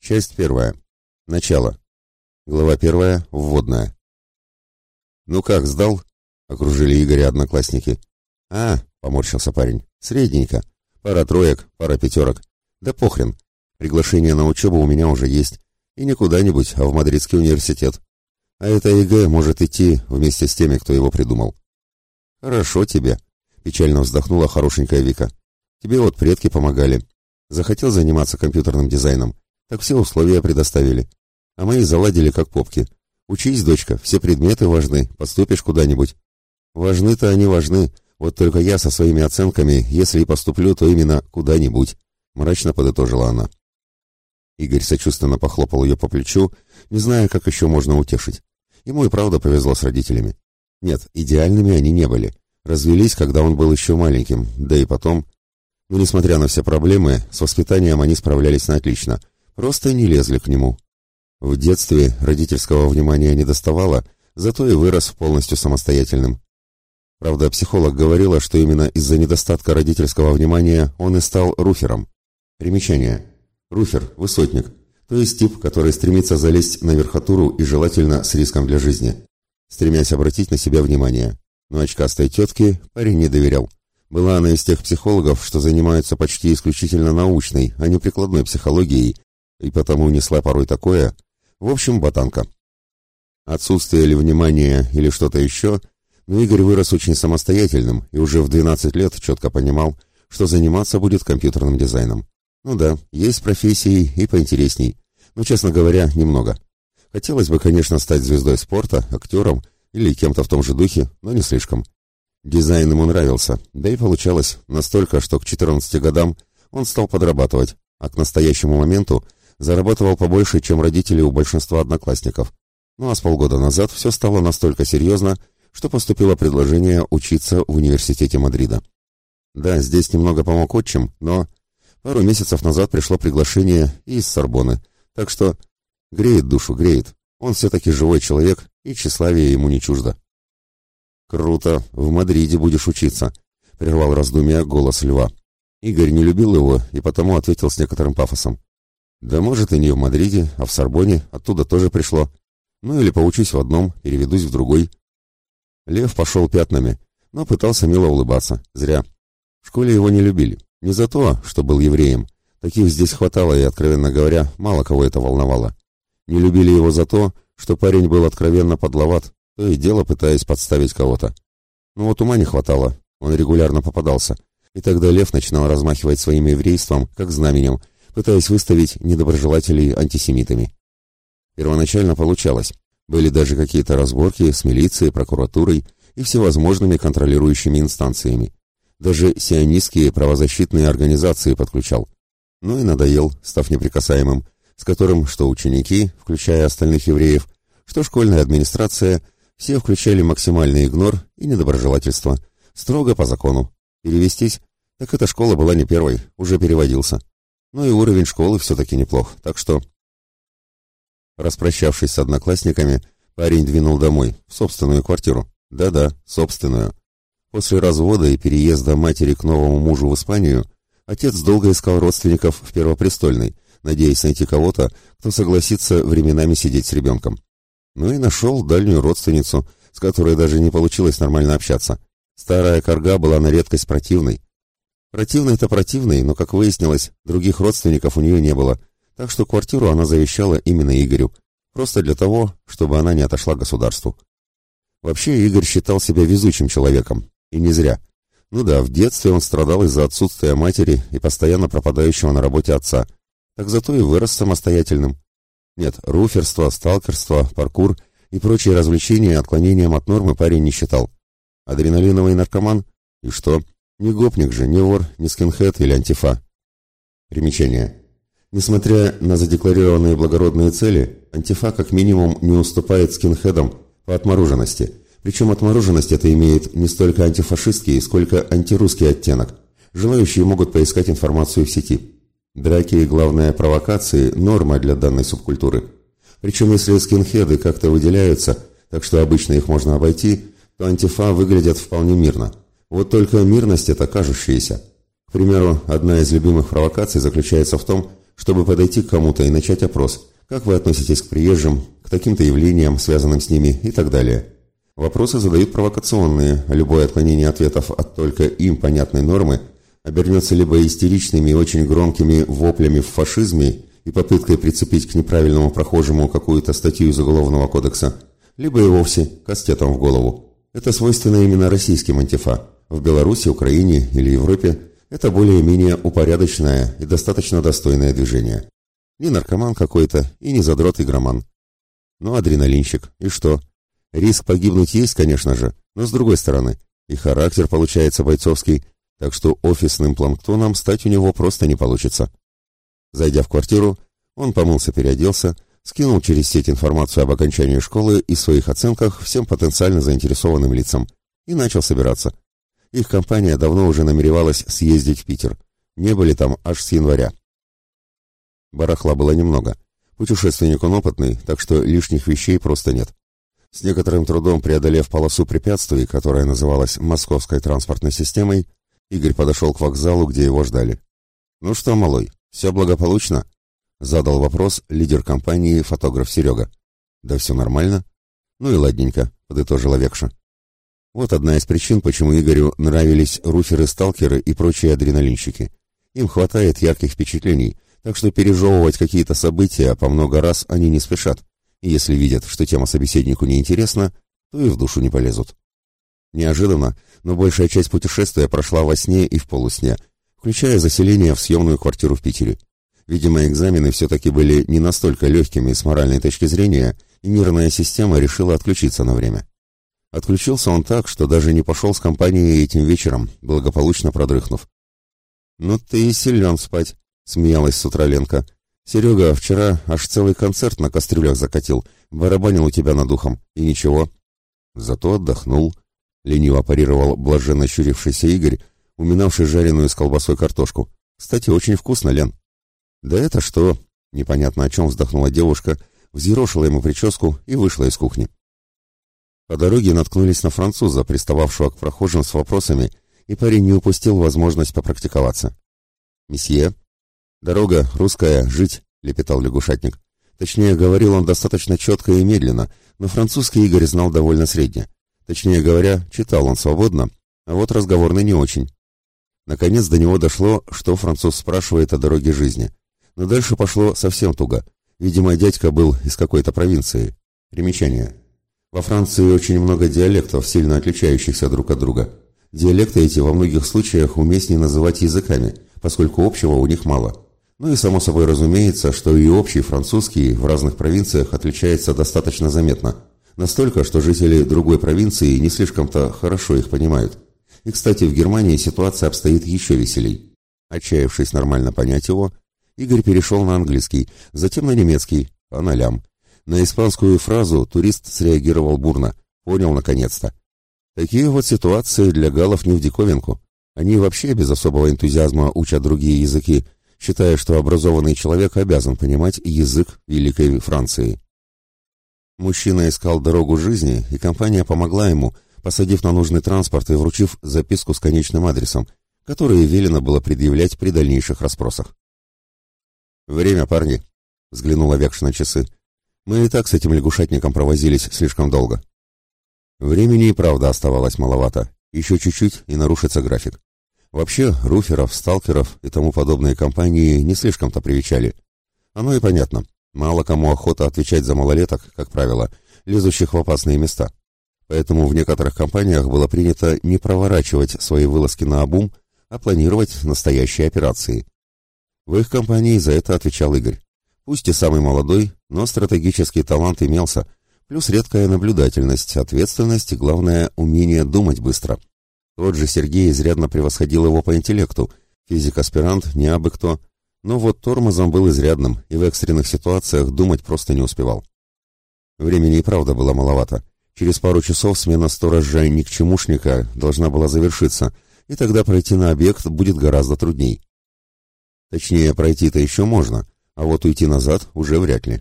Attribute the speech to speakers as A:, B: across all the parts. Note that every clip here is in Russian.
A: Часть первая. Начало. Глава первая. Вводная. «Ну как, сдал?» — окружили Игоря одноклассники. «А», — поморщился парень, — «средненько. Пара троек, пара пятерок. Да похрен. Приглашение на учебу у меня уже есть. И не куда-нибудь, а в Мадридский университет. А это ЕГЭ может идти вместе с теми, кто его придумал». «Хорошо тебе», — печально вздохнула хорошенькая Вика. «Тебе вот предки помогали. Захотел заниматься компьютерным дизайном, так все условия предоставили. А мы и заладили как попки. Учись, дочка, все предметы важны, поступишь куда-нибудь. Важны-то они важны, вот только я со своими оценками, если и поступлю, то именно куда-нибудь, мрачно подытожила она. Игорь сочувственно похлопал ее по плечу, не зная, как еще можно утешить. Ему и правда повезло с родителями. Нет, идеальными они не были. Развелись, когда он был еще маленьким, да и потом но, несмотря на все проблемы, с воспитанием они справлялись на отлично, просто не лезли к нему. В детстве родительского внимания не доставало, зато и вырос полностью самостоятельным. Правда, психолог говорила, что именно из-за недостатка родительского внимания он и стал руфером. Примечание. Руфер – высотник, то есть тип, который стремится залезть на верхотуру и желательно с риском для жизни, стремясь обратить на себя внимание. Но очкастой тетке парень не доверял. Была она из тех психологов, что занимаются почти исключительно научной, а не прикладной психологией, и потому несла порой такое. В общем, ботанка. Отсутствие ли внимания или что-то еще, но Игорь вырос очень самостоятельным и уже в 12 лет четко понимал, что заниматься будет компьютерным дизайном. Ну да, есть профессии и поинтересней, но, честно говоря, немного. Хотелось бы, конечно, стать звездой спорта, актером или кем-то в том же духе, но не слишком. Дизайн ему нравился, да и получалось настолько, что к 14 годам он стал подрабатывать, а к настоящему моменту зарабатывал побольше, чем родители у большинства одноклассников. Ну а с полгода назад все стало настолько серьезно, что поступило предложение учиться в университете Мадрида. Да, здесь немного помог отчим, но пару месяцев назад пришло приглашение из Сорбоны, так что греет душу, греет. Он все-таки живой человек, и тщеславие ему не чуждо. «Круто, в Мадриде будешь учиться», — прервал раздумья голос льва. Игорь не любил его и потому ответил с некоторым пафосом. «Да может и не в Мадриде, а в Сорбоне, оттуда тоже пришло. Ну или поучусь в одном, переведусь в другой». Лев пошел пятнами, но пытался мило улыбаться. Зря. В школе его не любили. Не за то, что был евреем. Таких здесь хватало, и, откровенно говоря, мало кого это волновало. Не любили его за то, что парень был откровенно подловат, то и дело пытаясь подставить кого-то. Но вот ума не хватало, он регулярно попадался. И тогда Лев начинал размахивать своим еврейством, как знаменем, пытаясь выставить недоброжелателей антисемитами. Первоначально получалось. Были даже какие-то разборки с милицией, прокуратурой и всевозможными контролирующими инстанциями. Даже сионистские правозащитные организации подключал. Ну и надоел, став неприкасаемым, с которым что ученики, включая остальных евреев, что школьная администрация – все включали максимальный игнор и недоброжелательство. Строго по закону. Перевестись? Так эта школа была не первой, уже переводился. Ну и уровень школы все-таки неплох, так что... Распрощавшись с одноклассниками, парень двинул домой, в собственную квартиру. Да-да, собственную. После развода и переезда матери к новому мужу в Испанию, отец долго искал родственников в Первопрестольной, надеясь найти кого-то, кто согласится временами сидеть с ребенком. Ну и нашел дальнюю родственницу, с которой даже не получилось нормально общаться. Старая корга была на редкость противной. Противной-то противной, но, как выяснилось, других родственников у нее не было, так что квартиру она завещала именно Игорю, просто для того, чтобы она не отошла государству. Вообще Игорь считал себя везучим человеком, и не зря. Ну да, в детстве он страдал из-за отсутствия матери и постоянно пропадающего на работе отца, так зато и вырос самостоятельным. Нет, руферство, сталкерство, паркур и прочие развлечения отклонением от нормы парень не считал. Адреналиновый наркоман? И что? Не гопник же, не вор, не скинхед или антифа. Примечание. Несмотря на задекларированные благородные цели, антифа как минимум не уступает скинхедам по отмороженности. Причем отмороженность это имеет не столько антифашистский, сколько антирусский оттенок. Желающие могут поискать информацию в сети. Драки и, главное, провокации – норма для данной субкультуры. Причем, если скинхеды как-то выделяются, так что обычно их можно обойти, то антифа выглядят вполне мирно. Вот только мирность – это кажущаяся. К примеру, одна из любимых провокаций заключается в том, чтобы подойти к кому-то и начать опрос, как вы относитесь к приезжим, к таким-то явлениям, связанным с ними и так далее. Вопросы задают провокационные, любое отклонение ответов от только им понятной нормы обернется либо истеричными и очень громкими воплями в фашизме и попыткой прицепить к неправильному прохожему какую-то статью из Уголовного кодекса, либо и вовсе кастетом в голову. Это свойственно именно российским антифа. В Беларуси, Украине или Европе это более-менее упорядоченное и достаточно достойное движение. Не наркоман какой-то и не задрот игроман. Ну, адреналинщик. И что? Риск погибнуть есть, конечно же, но с другой стороны, и характер получается бойцовский, так что офисным планктоном стать у него просто не получится. Зайдя в квартиру, он помылся, переоделся, скинул через сеть информацию об окончании школы и своих оценках всем потенциально заинтересованным лицам и начал собираться. Их компания давно уже намеревалась съездить в Питер. Не были там аж с января. Барахла было немного. Путешественник он опытный, так что лишних вещей просто нет. С некоторым трудом преодолев полосу препятствий, которая называлась Московской транспортной системой, Игорь подошел к вокзалу, где его ждали. «Ну что, малой, все благополучно?» — задал вопрос лидер компании, фотограф Серега. «Да все нормально». «Ну и ладненько», — подытожила Векша. Вот одна из причин, почему Игорю нравились руферы-сталкеры и прочие адреналинщики. Им хватает ярких впечатлений, так что пережевывать какие-то события по много раз они не спешат и если видят, что тема собеседнику неинтересна, то и в душу не полезут. Неожиданно, но большая часть путешествия прошла во сне и в полусне, включая заселение в съемную квартиру в Питере. Видимо, экзамены все-таки были не настолько легкими с моральной точки зрения, и нервная система решила отключиться на время. Отключился он так, что даже не пошел с компанией этим вечером, благополучно продрыхнув. «Ну ты и силен спать», — смеялась с утра Ленка. Серега вчера аж целый концерт на кастрюлях закатил, барабанил у тебя над духом, и ничего. Зато отдохнул, — лениво парировал блаженно щурившийся Игорь, уминавший жареную с колбасой картошку. Кстати, очень вкусно, Лен. Да это что? Непонятно о чем вздохнула девушка, взъерошила ему прическу и вышла из кухни. По дороге наткнулись на француза, пристававшего к прохожим с вопросами, и парень не упустил возможность попрактиковаться. «Месье», «Дорога русская, жить», — лепетал лягушатник. Точнее, говорил он достаточно четко и медленно, но французский Игорь знал довольно средне. Точнее говоря, читал он свободно, а вот разговорный не очень. Наконец до него дошло, что француз спрашивает о дороге жизни. Но дальше пошло совсем туго. Видимо, дядька был из какой-то провинции. Примечание. Во Франции очень много диалектов, сильно отличающихся друг от друга. Диалекты эти во многих случаях уместнее называть языками, поскольку общего у них мало. Ну и само собой разумеется, что и общий французский в разных провинциях отличается достаточно заметно. Настолько, что жители другой провинции не слишком-то хорошо их понимают. И, кстати, в Германии ситуация обстоит еще веселей. Отчаявшись нормально понять его, Игорь перешел на английский, затем на немецкий, по нолям. На испанскую фразу турист среагировал бурно. Понял наконец-то. Такие вот ситуации для галов не в диковинку. Они вообще без особого энтузиазма учат другие языки, считая, что образованный человек обязан понимать язык Великой Франции. Мужчина искал дорогу жизни, и компания помогла ему, посадив на нужный транспорт и вручив записку с конечным адресом, который велено было предъявлять при дальнейших расспросах. «Время, парни», — взглянула Векш на часы. «Мы и так с этим лягушатником провозились слишком долго». Времени и правда оставалось маловато. Еще чуть-чуть, и нарушится график. Вообще, руферов, сталкеров и тому подобные компании не слишком-то привечали. Оно и понятно. Мало кому охота отвечать за малолеток, как правило, лезущих в опасные места. Поэтому в некоторых компаниях было принято не проворачивать свои вылазки на обум, а планировать настоящие операции. В их компании за это отвечал Игорь. Пусть и самый молодой, но стратегический талант имелся, плюс редкая наблюдательность, ответственность и, главное, умение думать быстро – тот же Сергей изрядно превосходил его по интеллекту, физик-аспирант, не абы кто, но вот тормозом был изрядным и в экстренных ситуациях думать просто не успевал. Времени и правда было маловато. Через пару часов смена сторожа никчемушника должна была завершиться, и тогда пройти на объект будет гораздо трудней. Точнее, пройти-то еще можно, а вот уйти назад уже вряд ли.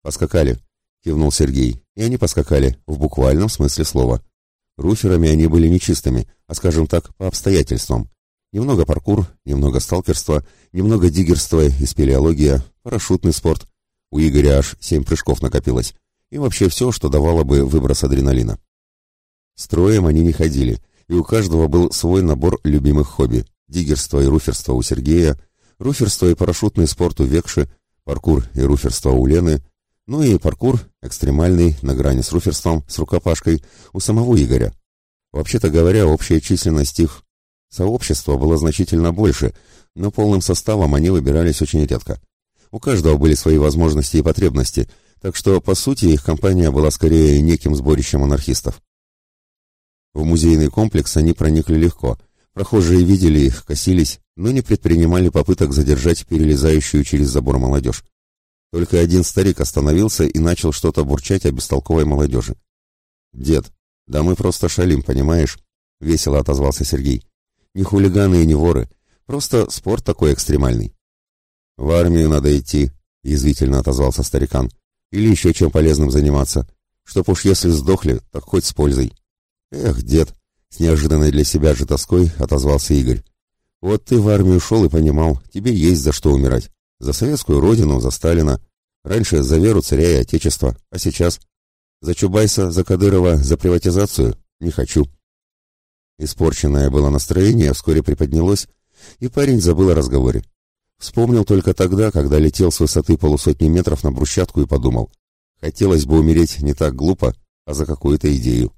A: «Поскакали», — кивнул Сергей, и они поскакали, в буквальном смысле слова. Руферами они были нечистыми, а, скажем так, по обстоятельствам. Немного паркур, немного сталкерства, немного диггерства и спелеология, парашютный спорт. У Игоря аж семь прыжков накопилось. И вообще все, что давало бы выброс адреналина. Строем они не ходили, и у каждого был свой набор любимых хобби. Диггерство и руферство у Сергея, руферство и парашютный спорт у Векши, паркур и руферство у Лены, ну и паркур, экстремальный, на грани с руферством, с рукопашкой, у самого Игоря. Вообще-то говоря, общая численность их сообщества была значительно больше, но полным составом они выбирались очень редко. У каждого были свои возможности и потребности, так что, по сути, их компания была скорее неким сборищем анархистов. В музейный комплекс они проникли легко. Прохожие видели их, косились, но не предпринимали попыток задержать перелезающую через забор молодежь. Только один старик остановился и начал что-то бурчать о бестолковой молодежи. «Дед, да мы просто шалим, понимаешь?» — весело отозвался Сергей. «Не хулиганы и не воры, просто спорт такой экстремальный». «В армию надо идти», — язвительно отозвался старикан. «Или еще чем полезным заниматься. Чтоб уж если сдохли, так хоть с пользой». «Эх, дед!» — с неожиданной для себя же тоской отозвался Игорь. «Вот ты в армию шел и понимал, тебе есть за что умирать. За советскую родину, за Сталина. Раньше за веру царя и отечества, а сейчас? За Чубайса, за Кадырова, за приватизацию? Не хочу». Испорченное было настроение вскоре приподнялось, и парень забыл о разговоре. Вспомнил только тогда, когда летел с высоты полусотни метров на брусчатку и подумал. Хотелось бы умереть не так глупо, а за какую-то идею.